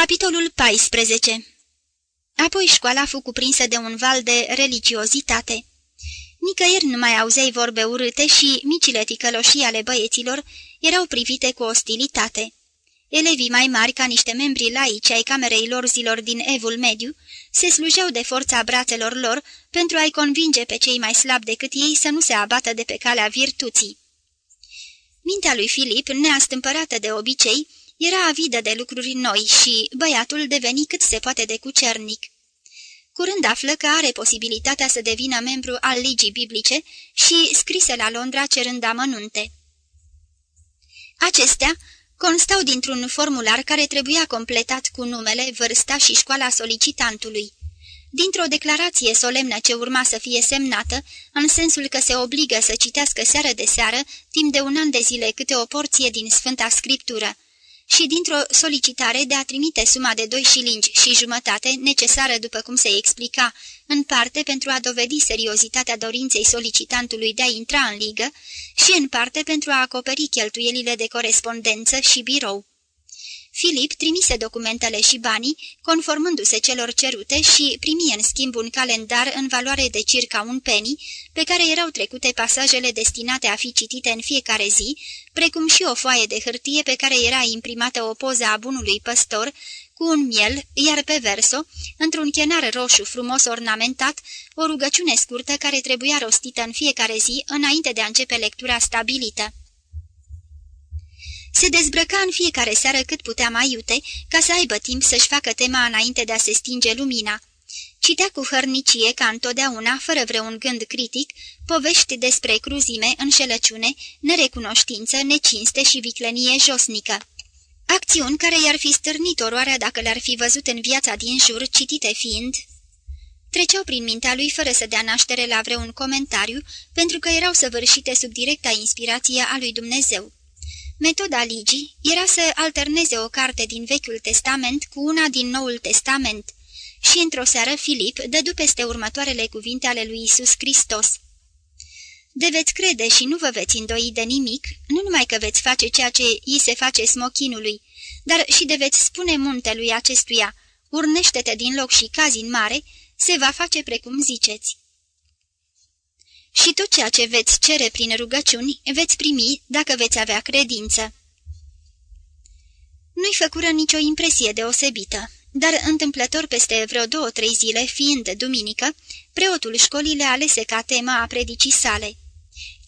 Capitolul 14 Apoi școala fu cuprinsă de un val de religiozitate. Nicăieri nu mai auzeai vorbe urâte și micile ticăloșii ale băieților erau privite cu ostilitate. Elevii mai mari, ca niște membri laici ai camerei lor zilor din evul mediu, se slujeau de forța brațelor lor pentru a-i convinge pe cei mai slabi decât ei să nu se abată de pe calea virtuții. Mintea lui Filip, neastâmpărată de obicei, era avidă de lucruri noi și băiatul deveni cât se poate de cucernic. Curând află că are posibilitatea să devină membru al Ligii Biblice și scrise la Londra cerând amănunte. Acestea constau dintr-un formular care trebuia completat cu numele, vârsta și școala solicitantului. Dintr-o declarație solemnă ce urma să fie semnată, în sensul că se obligă să citească seară de seară, timp de un an de zile, câte o porție din Sfânta Scriptură, și dintr-o solicitare de a trimite suma de doi șilingi și jumătate, necesară după cum se explica, în parte pentru a dovedi seriozitatea dorinței solicitantului de a intra în ligă și în parte pentru a acoperi cheltuielile de corespondență și birou. Filip trimise documentele și banii, conformându-se celor cerute și primi în schimb un calendar în valoare de circa un penny, pe care erau trecute pasajele destinate a fi citite în fiecare zi, precum și o foaie de hârtie pe care era imprimată o poză a bunului păstor, cu un miel, iar pe verso, într-un chenar roșu frumos ornamentat, o rugăciune scurtă care trebuia rostită în fiecare zi înainte de a începe lectura stabilită. Se dezbrăca în fiecare seară cât putea mai iute, ca să aibă timp să-și facă tema înainte de a se stinge lumina. Citea cu hărnicie, ca întotdeauna, fără vreun gând critic, povești despre cruzime, înșelăciune, nerecunoștință, necinste și viclenie josnică. Acțiuni care i-ar fi stârnit oroarea dacă le-ar fi văzut în viața din jur, citite fiind... Treceau prin mintea lui fără să dea naștere la vreun comentariu, pentru că erau săvârșite sub directa inspirație a lui Dumnezeu. Metoda ligii era să alterneze o carte din Vechiul Testament cu una din Noul Testament și într-o seară Filip dădu peste următoarele cuvinte ale lui Isus Hristos. De veți crede și nu vă veți îndoi de nimic, nu numai că veți face ceea ce îi se face smochinului, dar și de veți spune muntelui acestuia, urnește-te din loc și cazi în mare, se va face precum ziceți și tot ceea ce veți cere prin rugăciuni veți primi dacă veți avea credință. Nu-i făcură nicio impresie deosebită, dar întâmplător peste vreo două-trei zile, fiind duminică, preotul școlii le alese ca tema a predicii sale.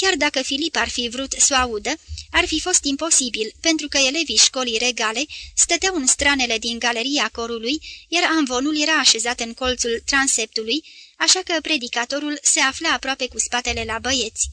Chiar dacă Filip ar fi vrut să o audă, ar fi fost imposibil, pentru că elevii școlii regale stăteau în stranele din galeria corului, iar amvonul era așezat în colțul transeptului, așa că predicatorul se afla aproape cu spatele la băieți.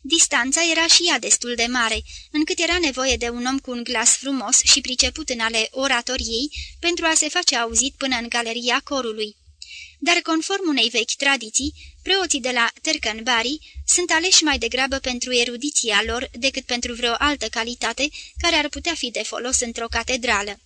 Distanța era și ea destul de mare, încât era nevoie de un om cu un glas frumos și priceput în ale oratoriei pentru a se face auzit până în galeria corului. Dar conform unei vechi tradiții, preoții de la Tercanbari sunt aleși mai degrabă pentru erudiția lor decât pentru vreo altă calitate care ar putea fi de folos într-o catedrală.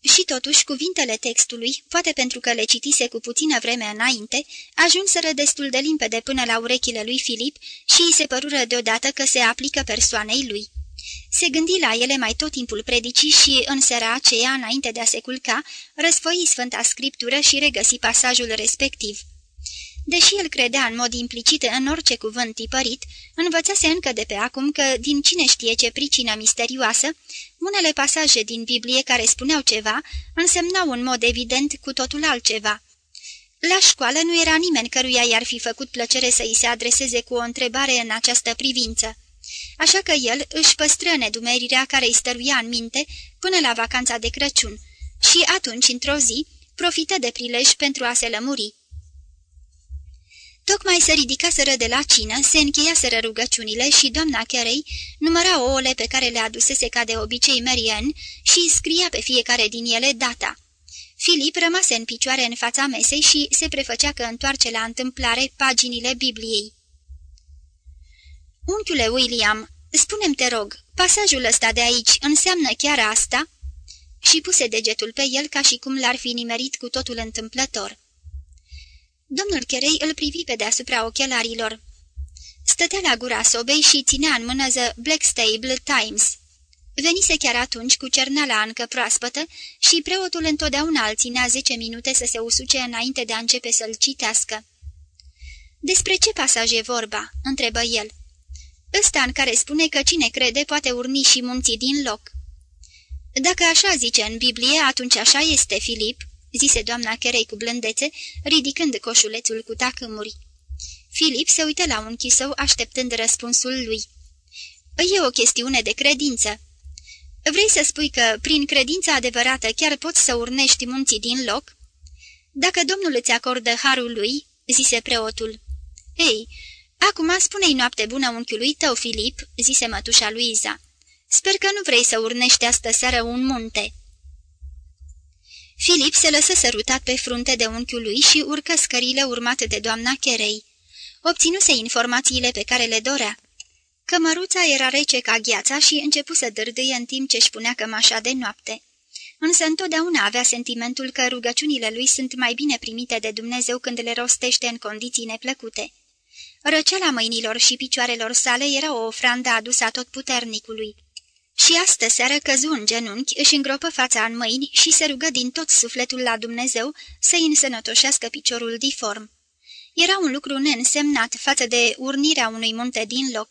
Și totuși, cuvintele textului, poate pentru că le citise cu puțină vreme înainte, ajunseră destul de limpede până la urechile lui Filip și îi se părură deodată că se aplică persoanei lui. Se gândi la ele mai tot timpul predicii și, în seara aceea, înainte de a se culca, răsfoi Sfânta Scriptură și regăsi pasajul respectiv. Deși el credea în mod implicit în orice cuvânt tipărit, învățase încă de pe acum că, din cine știe ce pricină misterioasă, unele pasaje din Biblie care spuneau ceva însemnau în mod evident cu totul altceva. La școală nu era nimeni căruia i-ar fi făcut plăcere să îi se adreseze cu o întrebare în această privință. Așa că el își păstră nedumerirea care îi stăruia în minte până la vacanța de Crăciun și atunci, într-o zi, profită de prilej pentru a se lămuri. Tocmai se ridicaseră de la cină, se încheiaseră rugăciunile și doamna Carey număra ouăle pe care le adusese ca de obicei Marian și scria pe fiecare din ele data. Filip rămase în picioare în fața mesei și se prefăcea că întoarce la întâmplare paginile Bibliei. Unchiule William, spune-mi, te rog, pasajul ăsta de aici înseamnă chiar asta?" Și puse degetul pe el ca și cum l-ar fi nimerit cu totul întâmplător. Domnul Cherei îl privi pe deasupra ochelarilor. Stătea la gura sobei și ținea în mână The Blackstable Times. Venise chiar atunci cu cerneala încă proaspătă și preotul întotdeauna îl ținea zece minute să se usuce înainte de a începe să-l citească. Despre ce pasaj e vorba?" întrebă el. Ăsta în care spune că cine crede poate urni și munții din loc." Dacă așa zice în Biblie, atunci așa este, Filip," zise doamna Cherei cu blândețe, ridicând coșulețul cu tacâmuri. Filip se uită la unchiul său, așteptând răspunsul lui. E o chestiune de credință." Vrei să spui că, prin credința adevărată, chiar poți să urnești munții din loc?" Dacă Domnul îți acordă harul lui," zise preotul. Ei, acum spune-i noapte bună unchiului tău, Filip," zise mătușa Luiza. Sper că nu vrei să urnești astă seară un munte." Filip se lăsă sărutat pe frunte de unchiul lui și urcă scările urmate de doamna Cherei. Obținuse informațiile pe care le dorea. Cămăruța era rece ca gheața și începu să dârdâie în timp ce își punea cămașa de noapte. Însă întotdeauna avea sentimentul că rugăciunile lui sunt mai bine primite de Dumnezeu când le rostește în condiții neplăcute. Răceala mâinilor și picioarelor sale era o ofrandă adusă tot puternicului. Și astă seară căzu în genunchi, își îngropă fața în mâini și se rugă din tot sufletul la Dumnezeu să-i însănătoșească piciorul diform. Era un lucru neînsemnat față de urnirea unui munte din loc.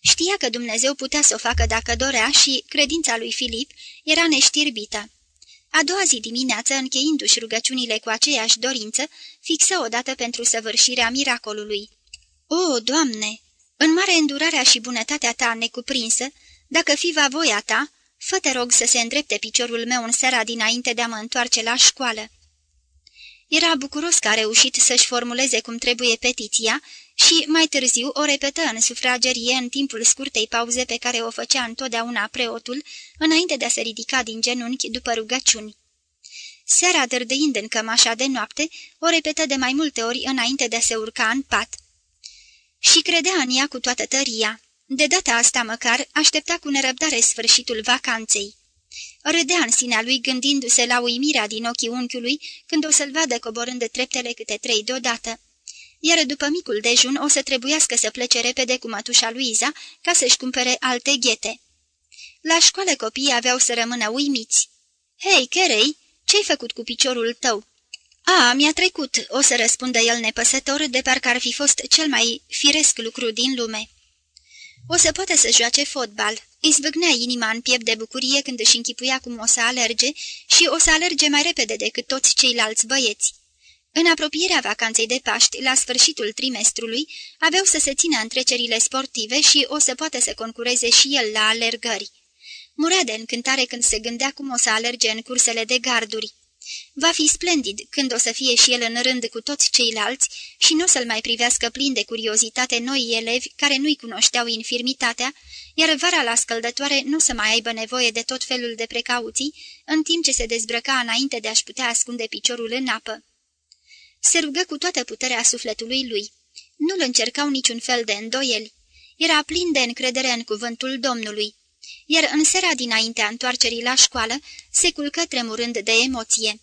Știa că Dumnezeu putea să o facă dacă dorea și credința lui Filip era neștirbită. A doua zi dimineață, încheindu-și rugăciunile cu aceeași dorință, fixă odată pentru săvârșirea miracolului. O, Doamne! În mare îndurarea și bunătatea ta necuprinsă, dacă fi va voia ta, fă te rog să se îndrepte piciorul meu în seara dinainte de a mă întoarce la școală." Era bucuros că a reușit să-și formuleze cum trebuie petiția și, mai târziu, o repetă în sufragerie în timpul scurtei pauze pe care o făcea întotdeauna preotul, înainte de a se ridica din genunchi după rugăciuni. Seara, dârdâind în cămașa de noapte, o repetă de mai multe ori înainte de a se urca în pat. Și credea în ea cu toată tăria. De data asta măcar aștepta cu nerăbdare sfârșitul vacanței. Râdea în sinea lui gândindu-se la uimirea din ochii unchiului când o să-l vadă coborând de treptele câte trei deodată. Iar după micul dejun o să trebuiască să plece repede cu mătușa Luiza ca să-și cumpere alte ghete. La școală copiii aveau să rămână uimiți. Hei, Cherei, ce-ai făcut cu piciorul tău?" A, mi-a trecut," o să răspundă el nepăsător, de parcă ar fi fost cel mai firesc lucru din lume. O să poată să joace fotbal. Îi zvâgnea inima în piept de bucurie când își închipuia cum o să alerge și o să alerge mai repede decât toți ceilalți băieți. În apropierea vacanței de Paști, la sfârșitul trimestrului, aveau să se țină întrecerile sportive și o să poată să concureze și el la alergări. Murea de încântare când se gândea cum o să alerge în cursele de garduri. Va fi splendid când o să fie și el în rând cu toți ceilalți și nu o să-l mai privească plin de curiozitate noi elevi care nu-i cunoșteau infirmitatea, iar vara la scăldătoare nu să mai aibă nevoie de tot felul de precauții, în timp ce se dezbrăca înainte de a-și putea ascunde piciorul în apă. Se rugă cu toată puterea sufletului lui. Nu-l încercau niciun fel de îndoieli. Era plin de încredere în cuvântul Domnului iar în seara dinaintea întoarcerii la școală se culcă tremurând de emoție.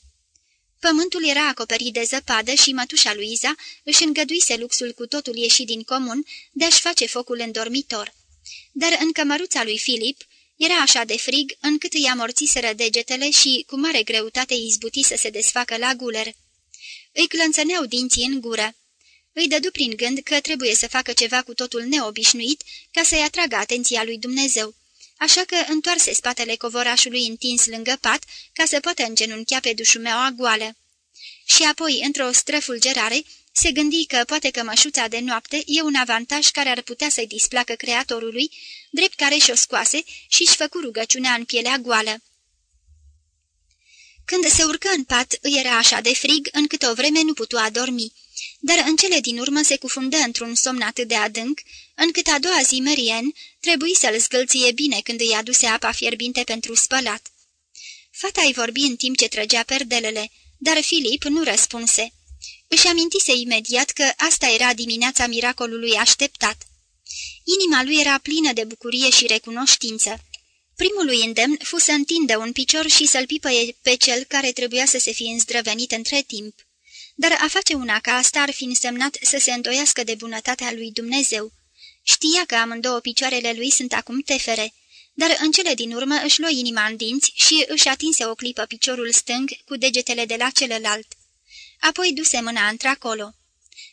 Pământul era acoperit de zăpadă și mătușa Luiza își îngăduise luxul cu totul ieșit din comun de a-și face focul în dormitor. Dar în cămăruța lui Filip era așa de frig încât îi amorțiseră degetele și cu mare greutate izbuti să se desfacă la guler. Îi clănțăneau dinții în gură. Îi dădu prin gând că trebuie să facă ceva cu totul neobișnuit ca să-i atragă atenția lui Dumnezeu așa că întoarse spatele covorașului întins lângă pat ca să poată îngenunchea pe dușumeaua goală. Și apoi, într-o străfulgerare, se gândi că poate că mășuța de noapte e un avantaj care ar putea să-i displacă creatorului, drept care și-o scoase și-și făcu rugăciunea în pielea goală. Când se urcă în pat, îi era așa de frig încât o vreme nu putu adormi dar în cele din urmă se cufundă într-un somn atât de adânc, încât a doua zi Merien trebuie să-l zgâlție bine când îi aduse apa fierbinte pentru spălat. Fata îi vorbi în timp ce trăgea perdelele, dar Filip nu răspunse. Își amintise imediat că asta era dimineața miracolului așteptat. Inima lui era plină de bucurie și recunoștință. Primul lui îndemn fu să întindă un picior și să-l pipăie pe cel care trebuia să se fie îndrăvenit între timp dar a face una ca asta ar fi însemnat să se îndoiască de bunătatea lui Dumnezeu. Știa că amândouă picioarele lui sunt acum tefere, dar în cele din urmă își luă inima în dinți și își atinse o clipă piciorul stâng cu degetele de la celălalt. Apoi duse mâna într-acolo.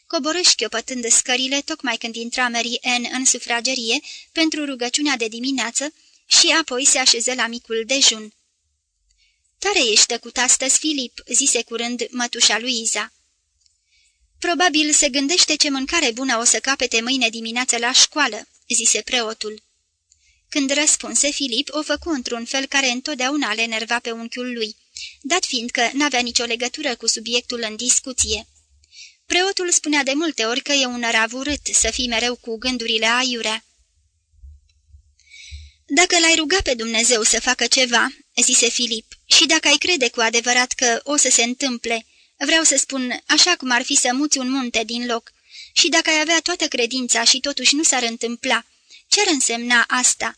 Coborâ șchiopătând scările tocmai când intra Mary Ann în sufragerie pentru rugăciunea de dimineață și apoi se așeză la micul dejun. Tare ești tăcut astăzi, Filip," zise curând mătușa lui Iza. Probabil se gândește ce mâncare bună o să capete mâine dimineață la școală," zise preotul. Când răspunse, Filip o făcu într-un fel care întotdeauna le enerva pe unchiul lui, dat fiind că n-avea nicio legătură cu subiectul în discuție. Preotul spunea de multe ori că e un ravurât să fii mereu cu gândurile aiurea. Dacă l-ai ruga pe Dumnezeu să facă ceva," zise Filip, și dacă ai crede cu adevărat că o să se întâmple, vreau să spun așa cum ar fi să muți un munte din loc, și dacă ai avea toată credința și totuși nu s-ar întâmpla, ce-ar însemna asta?"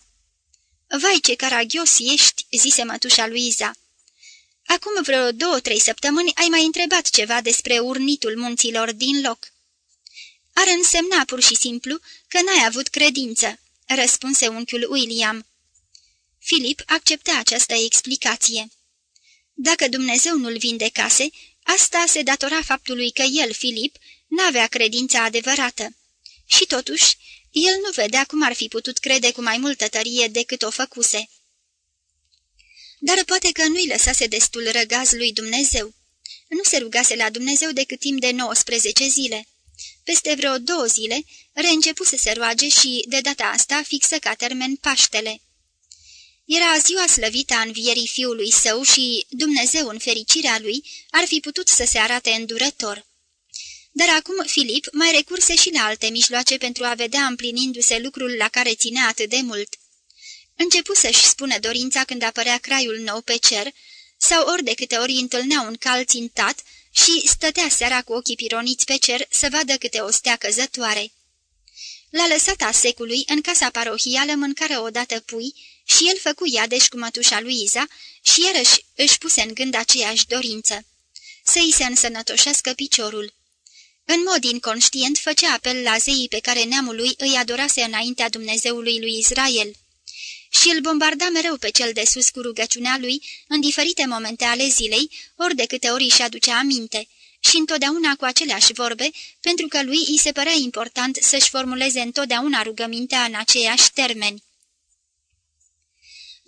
Vai, ce caragios ești," zise mătușa Luiza. Acum vreo două-trei săptămâni ai mai întrebat ceva despre urnitul munților din loc." Ar însemna pur și simplu că n-ai avut credință," răspunse unchiul William. Filip acceptă această explicație. Dacă Dumnezeu nu-l vindecase, asta se datora faptului că el, Filip, n-avea credința adevărată. Și totuși, el nu vedea cum ar fi putut crede cu mai multă tărie decât o făcuse. Dar poate că nu-i lăsase destul răgaz lui Dumnezeu. Nu se rugase la Dumnezeu decât timp de 19 zile. Peste vreo două zile, reîncepu să se roage și, de data asta, fixă ca termen Paștele. Era ziua slăvită a învierii fiului său și Dumnezeu, în fericirea lui, ar fi putut să se arate îndurător. Dar acum Filip mai recurse și la alte mijloace pentru a vedea împlinindu-se lucrul la care ținea atât de mult. Începu să-și spună dorința când apărea craiul nou pe cer, sau ori de câte ori întâlnea un cal țintat și stătea seara cu ochii pironiți pe cer să vadă câte o stea căzătoare. La lăsata secului, în casa parohială, mâncară odată pui și el făcu iadeș cu mătușa lui Iza și iarăși își puse în gând aceeași dorință. Să-i se însănătoșească piciorul. În mod inconștient făcea apel la zeii pe care neamul lui îi adorase înaintea Dumnezeului lui Israel. Și îl bombarda mereu pe cel de sus cu rugăciunea lui în diferite momente ale zilei, ori de câte ori își aducea aminte, și întotdeauna cu aceleași vorbe, pentru că lui îi se părea important să-și formuleze întotdeauna rugămintea în aceiași termeni.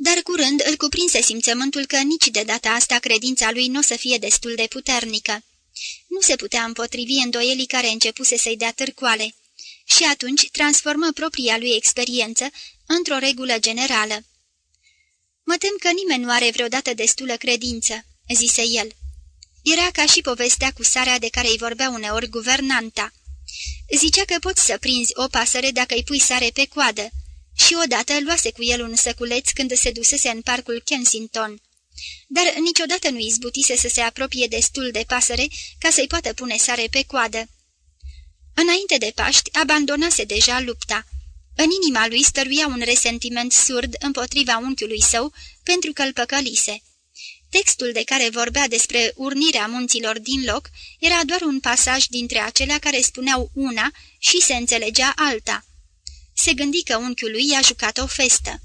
Dar curând îl cuprinse simțământul că nici de data asta credința lui nu o să fie destul de puternică. Nu se putea împotrivi îndoielii care începuse să-i dea târcoale. Și atunci transformă propria lui experiență într-o regulă generală. Mă tem că nimeni nu are vreodată destulă credință," zise el. Era ca și povestea cu sarea de care îi vorbea uneori guvernanta. Zicea că poți să prinzi o pasăre dacă îi pui sare pe coadă și odată luase cu el un săculeț când se dusese în parcul Kensington dar niciodată nu izbutise să se apropie destul de pasăre ca să-i poată pune sare pe coadă. Înainte de Paști, abandonase deja lupta. În inima lui stăruia un resentiment surd împotriva unchiului său pentru că îl păcălise. Textul de care vorbea despre urnirea munților din loc era doar un pasaj dintre acelea care spuneau una și se înțelegea alta. Se gândi că unchiul lui i-a jucat o festă.